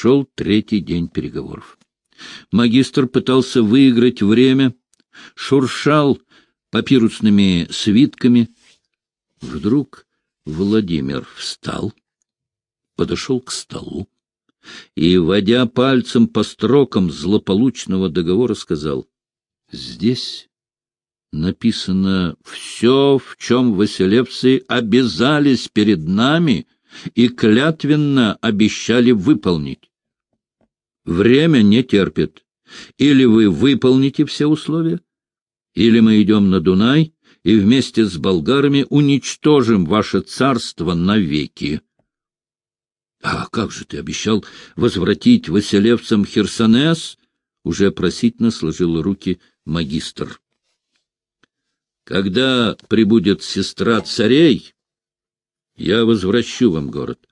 Шел третий день переговоров. Магистр пытался выиграть время, шуршал папирусными свитками. Вдруг Владимир встал, подошел к столу и, водя пальцем по строкам злополучного договора, сказал, «Здесь написано все, в чем василевцы обязались перед нами и клятвенно обещали выполнить. Время не терпит. Или вы выполните все условия, или мы идем на Дунай и вместе с болгарами уничтожим ваше царство навеки. — А как же ты обещал возвратить василевцам Херсонес? — уже просительно сложил руки магистр. — Когда прибудет сестра царей, я возвращу вам город.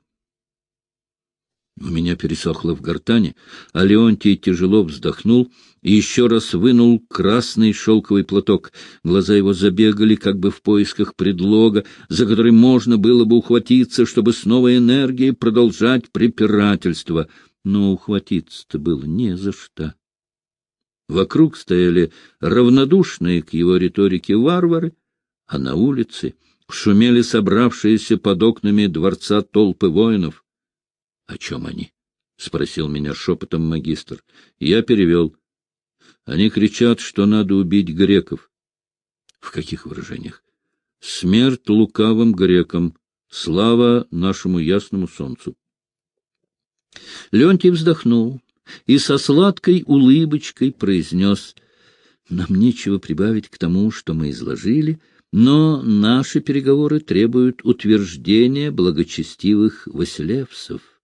У меня пересохло в гортани, а Леонтий тяжело вздохнул и еще раз вынул красный шелковый платок. Глаза его забегали, как бы в поисках предлога, за который можно было бы ухватиться, чтобы с новой энергией продолжать препирательство. Но ухватиться-то было не за что. Вокруг стояли равнодушные к его риторике варвары, а на улице шумели собравшиеся под окнами дворца толпы воинов. — О чем они? — спросил меня шепотом магистр. Я перевел. — Они кричат, что надо убить греков. — В каких выражениях? — Смерть лукавым грекам, слава нашему ясному солнцу. Леонтий вздохнул и со сладкой улыбочкой произнес — Нам нечего прибавить к тому, что мы изложили, но наши переговоры требуют утверждения благочестивых василевсов.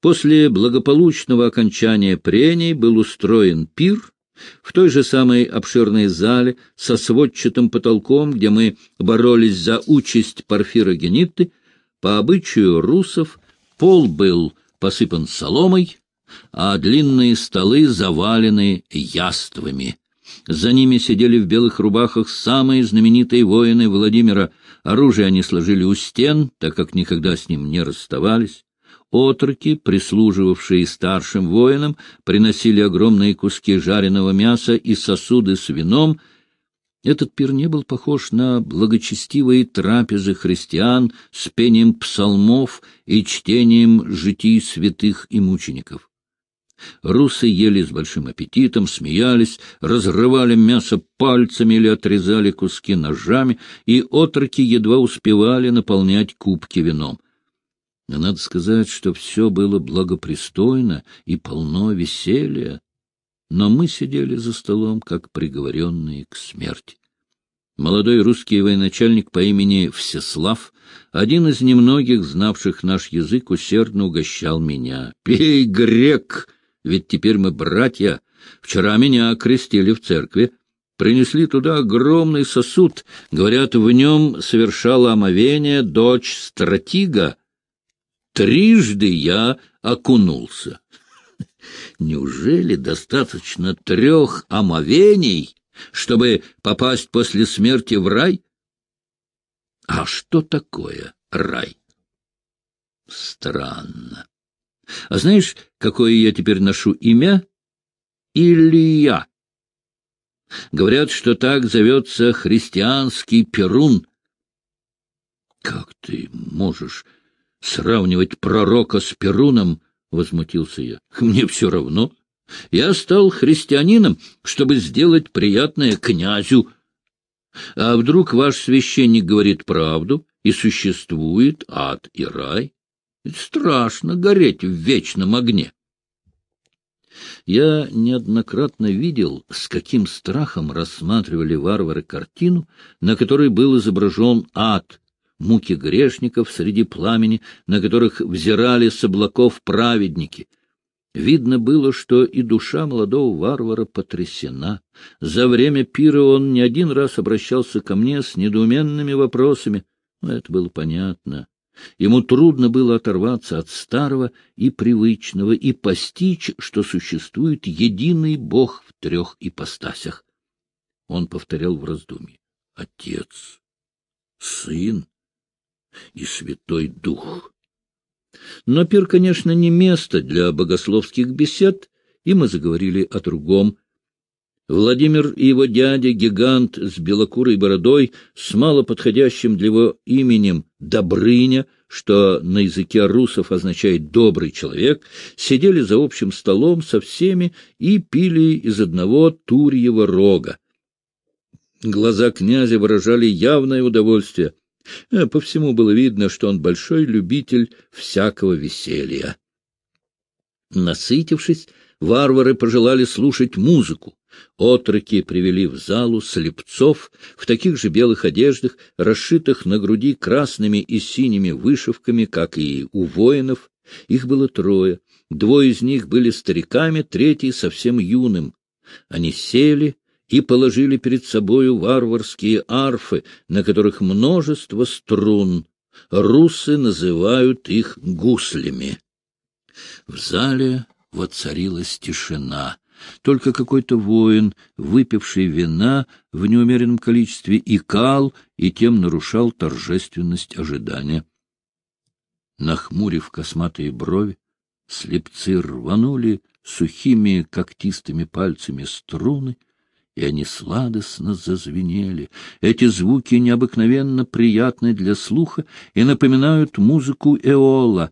После благополучного окончания прений был устроен пир в той же самой обширной зале со сводчатым потолком, где мы боролись за участь Порфира Генитты. По обычаю русов пол был посыпан соломой, а длинные столы завалены яствами. За ними сидели в белых рубахах самые знаменитые воины Владимира. Оружие они сложили у стен, так как никогда с ним не расставались. Отроки, прислуживавшие старшим воинам, приносили огромные куски жареного мяса и сосуды с вином. Этот пир не был похож на благочестивые трапезы христиан с пением псалмов и чтением житий святых и мучеников. Русы ели с большим аппетитом, смеялись, разрывали мясо пальцами или отрезали куски ножами, и отроки едва успевали наполнять кубки вином. Но надо сказать, что все было благопристойно и полно веселья. Но мы сидели за столом, как приговоренные к смерти. Молодой русский военачальник по имени Всеслав, один из немногих, знавших наш язык, усердно угощал меня. «Пей, грек! Ведь теперь мы братья. Вчера меня окрестили в церкви. Принесли туда огромный сосуд. Говорят, в нем совершала омовение дочь стратига» трижды я окунулся. Неужели достаточно трех омовений, чтобы попасть после смерти в рай? А что такое рай? Странно. А знаешь, какое я теперь ношу имя? Илья. Говорят, что так зовется христианский Перун. Как ты можешь Сравнивать пророка с Перуном, — возмутился я, — мне все равно. Я стал христианином, чтобы сделать приятное князю. А вдруг ваш священник говорит правду, и существует ад и рай? страшно гореть в вечном огне. Я неоднократно видел, с каким страхом рассматривали варвары картину, на которой был изображен ад, муки грешников среди пламени, на которых взирали с облаков праведники. Видно было, что и душа молодого варвара потрясена. За время пира он не один раз обращался ко мне с недоуменными вопросами. Но это было понятно. Ему трудно было оторваться от старого и привычного и постичь, что существует единый Бог в трех ипостасях. Он повторял в раздумье. Отец, Сын и Святой Дух. Но пир, конечно, не место для богословских бесед, и мы заговорили о другом. Владимир и его дядя, гигант с белокурой бородой, с малоподходящим для его именем Добрыня, что на языке русов означает «добрый человек», сидели за общим столом со всеми и пили из одного турьего рога. Глаза князя выражали явное удовольствие. Э, по всему было видно, что он большой любитель всякого веселья. Насытившись, варвары пожелали слушать музыку. Отроки привели в залу слепцов в таких же белых одеждах, расшитых на груди красными и синими вышивками, как и у воинов. Их было трое. Двое из них были стариками, третий — совсем юным. Они сели и положили перед собою варварские арфы, на которых множество струн. Русы называют их гуслями. В зале воцарилась тишина. Только какой-то воин, выпивший вина в неумеренном количестве, икал и тем нарушал торжественность ожидания. Нахмурив косматые брови, слепцы рванули сухими когтистыми пальцами струны, и они сладостно зазвенели. Эти звуки необыкновенно приятны для слуха и напоминают музыку эола.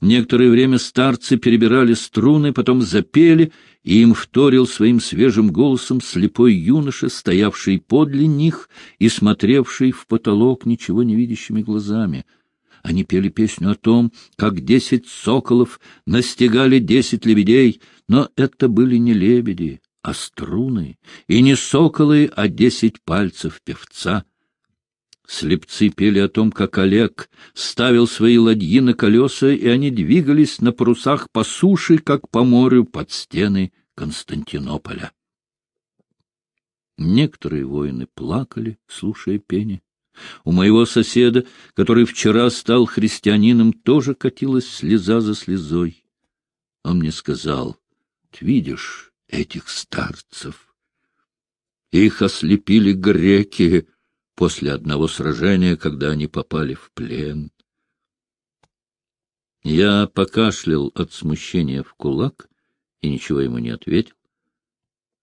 Некоторое время старцы перебирали струны, потом запели, и им вторил своим свежим голосом слепой юноша, стоявший подле них и смотревший в потолок ничего не видящими глазами. Они пели песню о том, как десять соколов настигали десять лебедей, но это были не лебеди, а струны, и не соколы, а десять пальцев певца. Слепцы пели о том, как Олег ставил свои ладьи на колеса, и они двигались на парусах по суше, как по морю под стены Константинополя. Некоторые воины плакали, слушая пение. У моего соседа, который вчера стал христианином, тоже катилась слеза за слезой. Он мне сказал, — видишь, этих старцев. Их ослепили греки после одного сражения, когда они попали в плен. Я покашлял от смущения в кулак и ничего ему не ответил.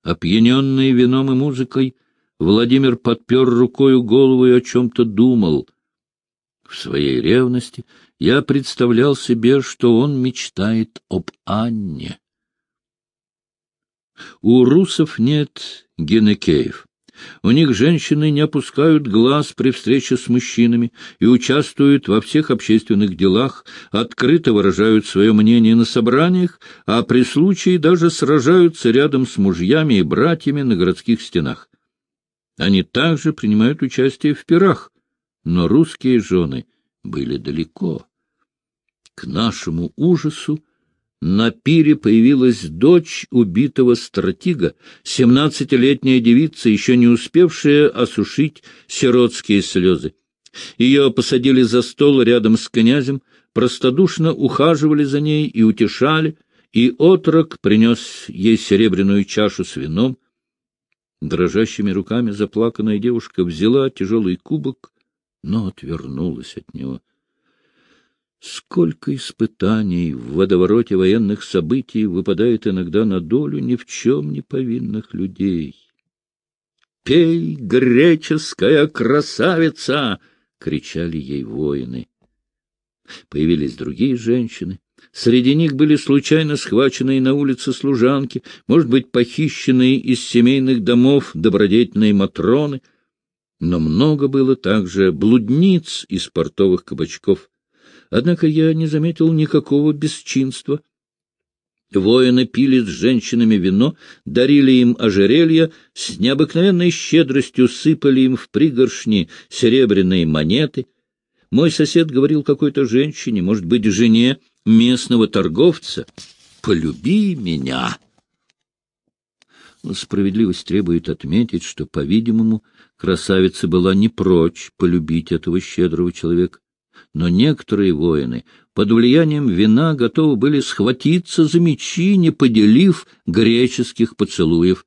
Опьяненный вином и музыкой, Владимир подпер рукою голову и о чем-то думал. В своей ревности я представлял себе, что он мечтает об Анне. У русов нет генекеев. У них женщины не опускают глаз при встрече с мужчинами и участвуют во всех общественных делах, открыто выражают свое мнение на собраниях, а при случае даже сражаются рядом с мужьями и братьями на городских стенах. Они также принимают участие в пирах, но русские жены были далеко. К нашему ужасу на пире появилась дочь убитого стратега, семнадцатилетняя девица, еще не успевшая осушить сиротские слезы. Ее посадили за стол рядом с князем, простодушно ухаживали за ней и утешали, и отрок принес ей серебряную чашу с вином. Дрожащими руками заплаканная девушка взяла тяжелый кубок, но отвернулась от него. Сколько испытаний в водовороте военных событий выпадает иногда на долю ни в чем не повинных людей. «Пей, греческая красавица!» — кричали ей воины. Появились другие женщины. Среди них были случайно схваченные на улице служанки, может быть, похищенные из семейных домов добродетельные матроны. Но много было также блудниц из портовых кабачков. Однако я не заметил никакого бесчинства. Воины пили с женщинами вино, дарили им ожерелья, с необыкновенной щедростью сыпали им в пригоршни серебряные монеты. Мой сосед говорил какой-то женщине, может быть, жене местного торговца, «Полюби меня!» Справедливость требует отметить, что, по-видимому, красавица была не прочь полюбить этого щедрого человека но некоторые воины под влиянием вина готовы были схватиться за мечи, не поделив греческих поцелуев.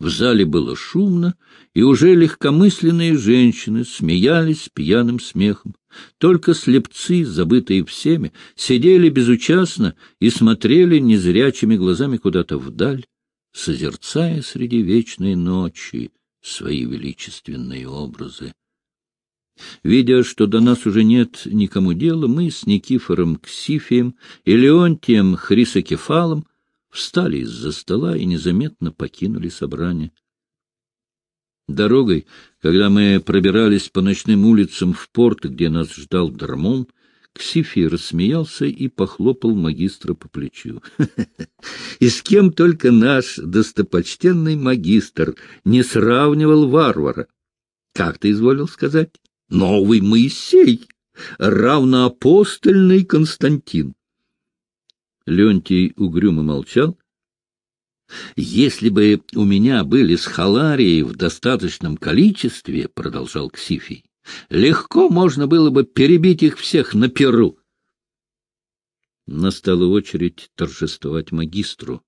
В зале было шумно, и уже легкомысленные женщины смеялись пьяным смехом. Только слепцы, забытые всеми, сидели безучастно и смотрели незрячими глазами куда-то вдаль, созерцая среди вечной ночи свои величественные образы. Видя, что до нас уже нет никому дела, мы с Никифором Ксифием и Леонтием Хрисокефалом встали из-за стола и незаметно покинули собрание. Дорогой, когда мы пробирались по ночным улицам в порт, где нас ждал Дармон, Ксифий рассмеялся и похлопал магистра по плечу. — И с кем только наш достопочтенный магистр не сравнивал варвара? Как ты изволил сказать? Новый Моисей, равноапостольный Константин. Леонтий угрюмо молчал, если бы у меня были схаларии в достаточном количестве, — продолжал Ксифий, — легко можно было бы перебить их всех на перу. Настала очередь торжествовать магистру.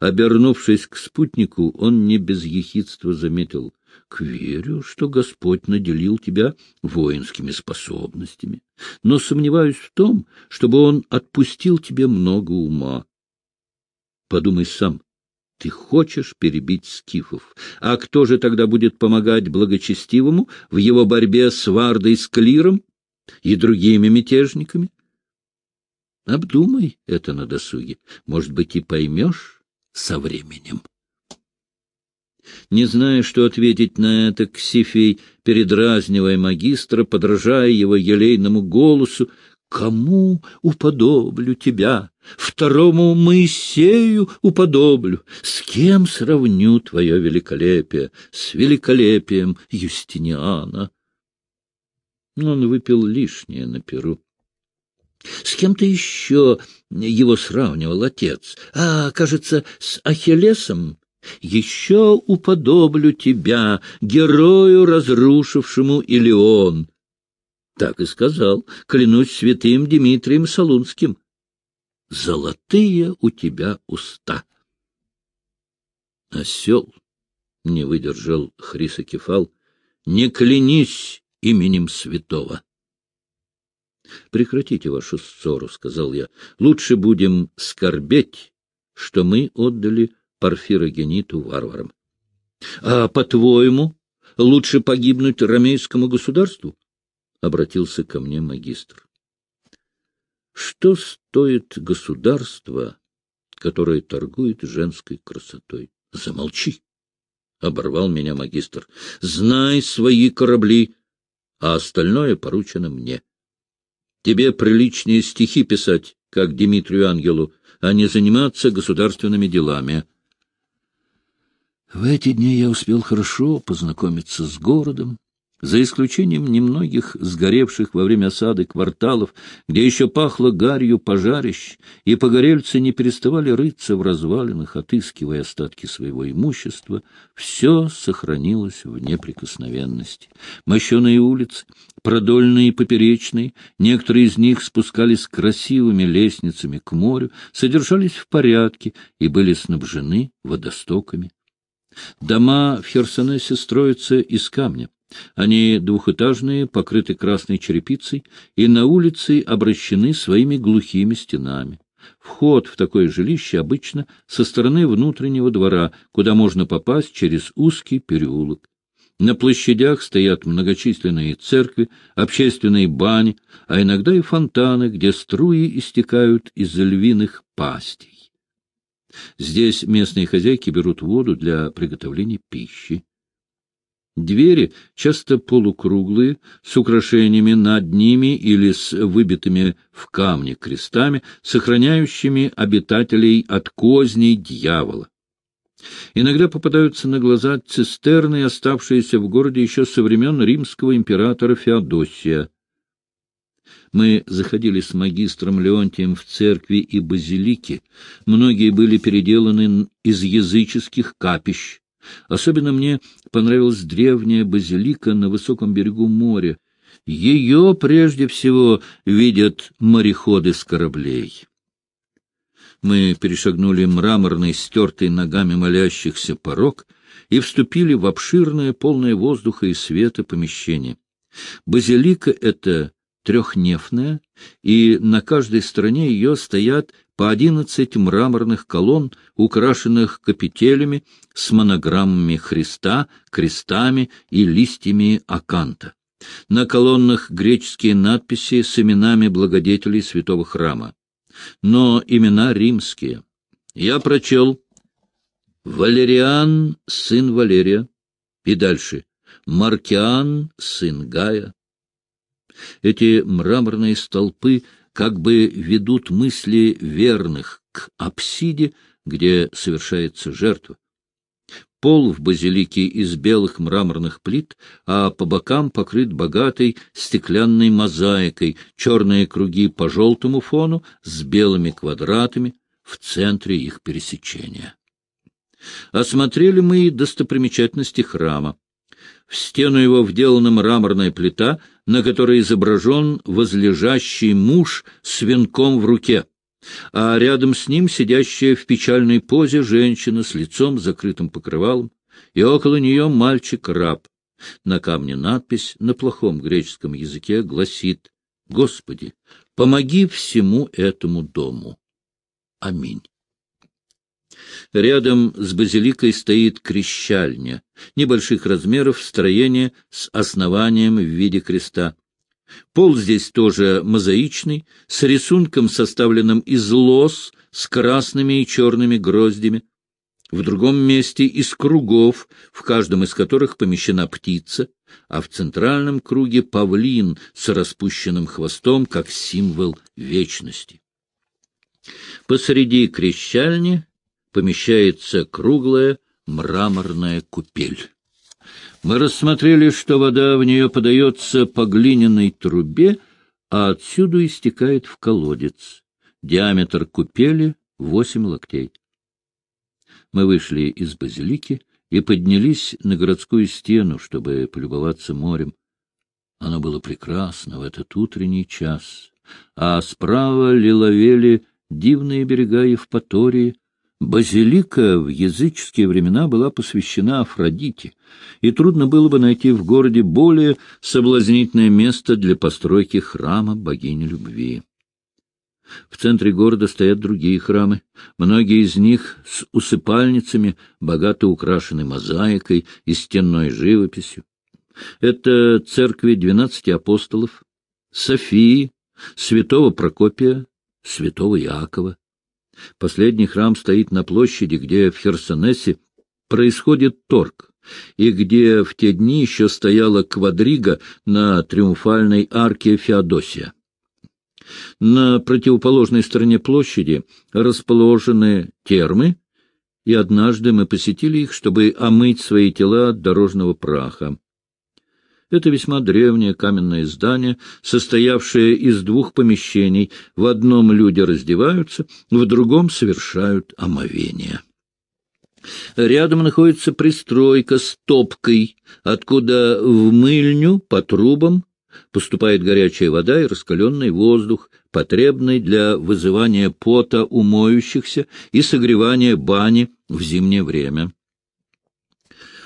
Обернувшись к спутнику, он не без ехидства заметил. — К верю, что Господь наделил тебя воинскими способностями, но сомневаюсь в том, чтобы Он отпустил тебе много ума. Подумай сам, ты хочешь перебить скифов. А кто же тогда будет помогать благочестивому в его борьбе с Вардой с Клиром и другими мятежниками? Обдумай это на досуге. Может быть, и поймешь со временем. Не зная, что ответить на это, Ксифей, передразнивая магистра, подражая его елейному голосу, Кому уподоблю тебя? Второму Моисею уподоблю. С кем сравню твое великолепие? С великолепием Юстиниана. Он выпил лишнее на перу. С кем-то еще его сравнивал отец. А, кажется, с Ахиллесом. Еще уподоблю тебя, герою, разрушившему Илеон. Так и сказал, клянусь святым Дмитрием Солунским. Золотые у тебя уста. Осел, — не выдержал Хрисокефал, — не клянись именем святого. Прекратите вашу ссору, — сказал я. Лучше будем скорбеть, что мы отдали Порфирогениту варварам. А, по-твоему, лучше погибнуть ромейскому государству? обратился ко мне магистр. Что стоит государство, которое торгует женской красотой? Замолчи! — оборвал меня магистр. — Знай свои корабли, а остальное поручено мне. Тебе приличнее стихи писать, как Дмитрию Ангелу, а не заниматься государственными делами. В эти дни я успел хорошо познакомиться с городом, за исключением немногих сгоревших во время осады кварталов, где еще пахло гарью пожарищ, и погорельцы не переставали рыться в развалинах, отыскивая остатки своего имущества, все сохранилось в неприкосновенности. Мощеные улицы, продольные и поперечные, некоторые из них спускались красивыми лестницами к морю, содержались в порядке и были снабжены водостоками. Дома в Херсонесе строятся из камня. Они двухэтажные, покрыты красной черепицей, и на улице обращены своими глухими стенами. Вход в такое жилище обычно со стороны внутреннего двора, куда можно попасть через узкий переулок. На площадях стоят многочисленные церкви, общественные бани, а иногда и фонтаны, где струи истекают из львиных пастей. Здесь местные хозяйки берут воду для приготовления пищи. Двери часто полукруглые, с украшениями над ними или с выбитыми в камне крестами, сохраняющими обитателей от козней дьявола. Иногда попадаются на глаза цистерны, оставшиеся в городе еще со времен римского императора Феодосия. Мы заходили с магистром Леонтием в церкви и базилики. Многие были переделаны из языческих капищ, Особенно мне понравилась древняя базилика на высоком берегу моря. Ее прежде всего видят мореходы с кораблей. Мы перешагнули мраморный, стертый ногами молящихся порог и вступили в обширное, полное воздуха и света помещение. Базилика эта трехнефная, и на каждой стороне ее стоят по одиннадцать мраморных колонн, украшенных капителями с монограммами Христа, крестами и листьями аканта. На колоннах греческие надписи с именами благодетелей святого храма. Но имена римские. Я прочел Валериан, сын Валерия, и дальше Маркиан, сын Гая. Эти мраморные столпы как бы ведут мысли верных к апсиде, где совершается жертва. Пол в базилике из белых мраморных плит, а по бокам покрыт богатой стеклянной мозаикой, черные круги по желтому фону с белыми квадратами в центре их пересечения. Осмотрели мы и достопримечательности храма. В стену его вделана мраморная плита, на которой изображен возлежащий муж с венком в руке, а рядом с ним сидящая в печальной позе женщина с лицом закрытым покрывалом, и около нее мальчик-раб. На камне надпись на плохом греческом языке гласит «Господи, помоги всему этому дому». Аминь. Рядом с базиликой стоит крещальня, небольших размеров строение с основанием в виде креста. Пол здесь тоже мозаичный, с рисунком, составленным из лос, с красными и черными гроздями. В другом месте из кругов, в каждом из которых помещена птица, а в центральном круге павлин с распущенным хвостом, как символ вечности. Посреди крещальни помещается круглая мраморная купель. Мы рассмотрели, что вода в нее подается по глиняной трубе, а отсюда истекает в колодец. Диаметр купели — восемь локтей. Мы вышли из базилики и поднялись на городскую стену, чтобы полюбоваться морем. Оно было прекрасно в этот утренний час, а справа лиловели дивные берега Евпатории, Базилика в языческие времена была посвящена Афродите, и трудно было бы найти в городе более соблазнительное место для постройки храма богини любви. В центре города стоят другие храмы, многие из них с усыпальницами, богато украшены мозаикой и стенной живописью. Это церкви двенадцати апостолов, Софии, святого Прокопия, святого Иакова. Последний храм стоит на площади, где в Херсонесе происходит торг, и где в те дни еще стояла квадрига на триумфальной арке Феодосия. На противоположной стороне площади расположены термы, и однажды мы посетили их, чтобы омыть свои тела от дорожного праха. Это весьма древнее каменное здание, состоявшее из двух помещений. В одном люди раздеваются, в другом совершают омовение. Рядом находится пристройка с топкой, откуда в мыльню по трубам поступает горячая вода и раскаленный воздух, потребный для вызывания пота у моющихся и согревания бани в зимнее время.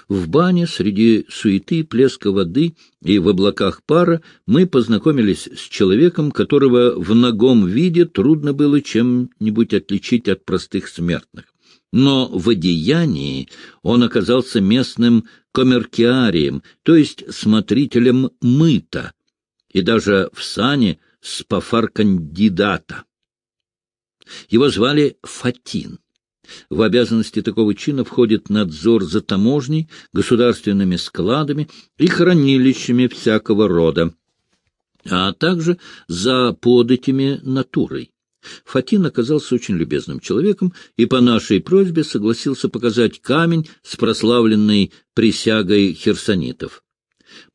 В бане среди суеты, плеска воды и в облаках пара мы познакомились с человеком, которого в ногом виде трудно было чем-нибудь отличить от простых смертных. Но в одеянии он оказался местным коммеркиарием, то есть смотрителем мыта, и даже в сане спафар-кандидата. Его звали Фатин. В обязанности такого чина входит надзор за таможней, государственными складами и хранилищами всякого рода, а также за податями натурой. Фатин оказался очень любезным человеком и по нашей просьбе согласился показать камень с прославленной присягой херсонитов.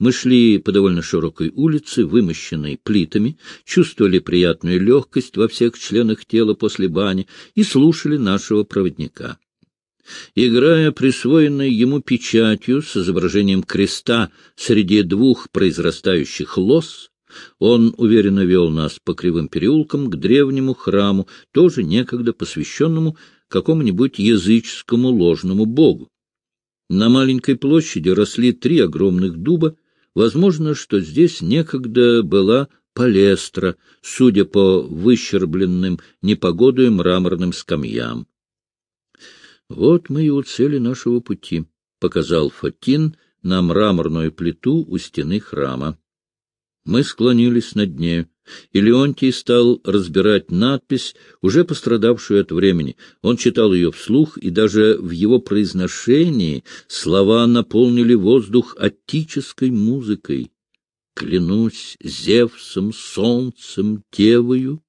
Мы шли по довольно широкой улице, вымощенной плитами, чувствовали приятную легкость во всех членах тела после бани и слушали нашего проводника. Играя присвоенной ему печатью с изображением креста среди двух произрастающих лос, он уверенно вел нас по кривым переулкам к древнему храму, тоже некогда посвященному какому-нибудь языческому ложному богу. На маленькой площади росли три огромных дуба. Возможно, что здесь некогда была палестра, судя по выщербленным непогодою мраморным скамьям. «Вот мы и у цели нашего пути», — показал Фатин на мраморную плиту у стены храма. Мы склонились над нею, и Леонтий стал разбирать надпись, уже пострадавшую от времени. Он читал ее вслух, и даже в его произношении слова наполнили воздух аттической музыкой. «Клянусь Зевсом, солнцем, Девою,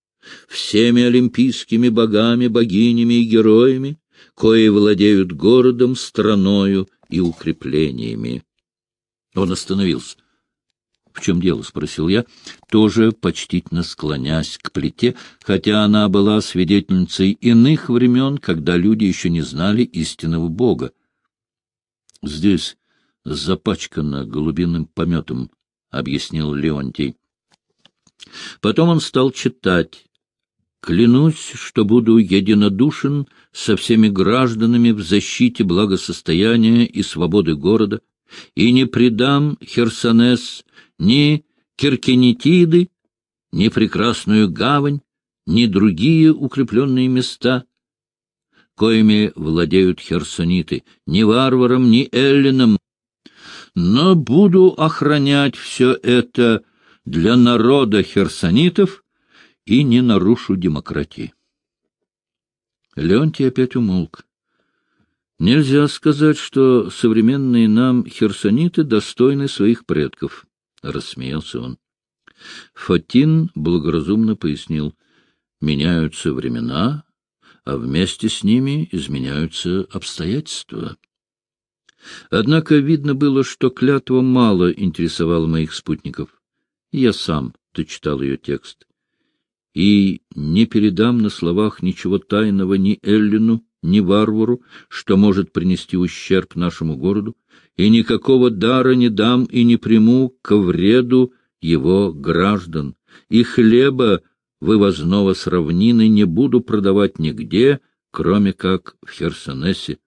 всеми олимпийскими богами, богинями и героями, кои владеют городом, страною и укреплениями». Он остановился. — В чем дело? — спросил я, тоже почтительно склонясь к плите, хотя она была свидетельницей иных времен, когда люди еще не знали истинного Бога. — Здесь запачкано голубиным пометом, — объяснил Леонтий. Потом он стал читать. «Клянусь, что буду единодушен со всеми гражданами в защите благосостояния и свободы города, и не предам Херсонес ни Киркенетиды, ни прекрасную гавань, ни другие укрепленные места, коими владеют херсониты, ни варварам, ни эллинам, но буду охранять все это для народа херсонитов и не нарушу демократии. Леонтий опять умолк. Нельзя сказать, что современные нам херсониты достойны своих предков. — рассмеялся он. Фатин благоразумно пояснил. — Меняются времена, а вместе с ними изменяются обстоятельства. Однако видно было, что клятва мало интересовала моих спутников. Я сам дочитал ее текст. И не передам на словах ничего тайного ни Эллину, ни варвару, что может принести ущерб нашему городу, и никакого дара не дам и не приму ко вреду его граждан, и хлеба вывозного с равнины не буду продавать нигде, кроме как в Херсонесе.